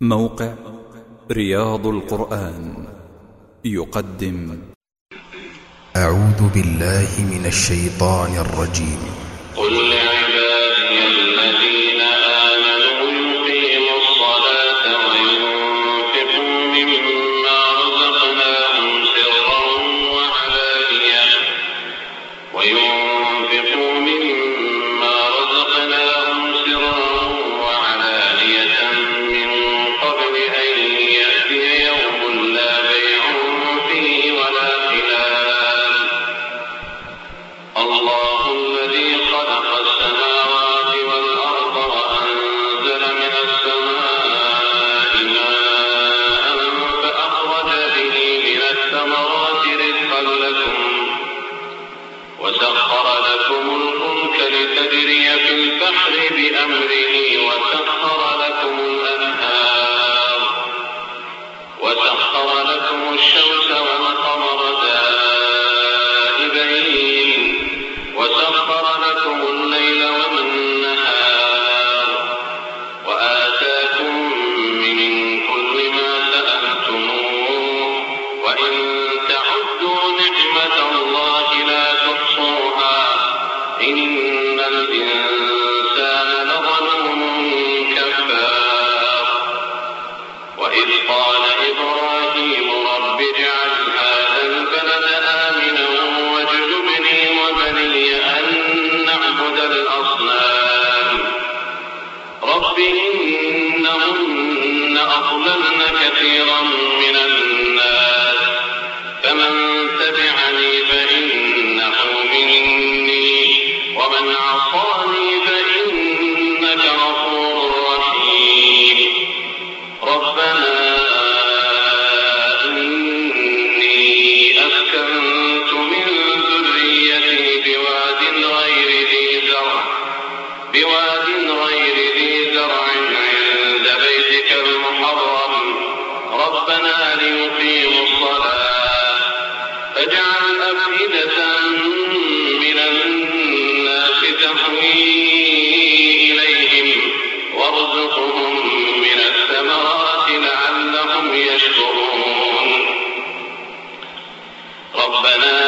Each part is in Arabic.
موقع رياض القرآن يقدم. أعوذ بالله من الشيطان الرجيم. قل لعبادي الذين آمنوا يقيموا الصلاة وينفقوا مما رزقناهم سرا وعلانية. وينفقوا مما وأضللن كثيرا. فاجعل أفئدة من الناس تحوي إليهم وارزقهم من الثمرات لعلهم يشكرون. ربنا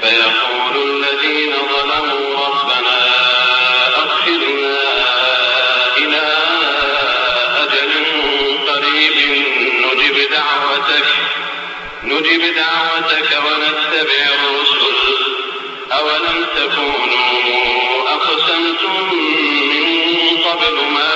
فيقول الذين ظلموا ربنا أخذنا إلى أجل قريب نجب دعوتك ونتبع الرسل. أولم تكونوا أقسمتم من قبل ما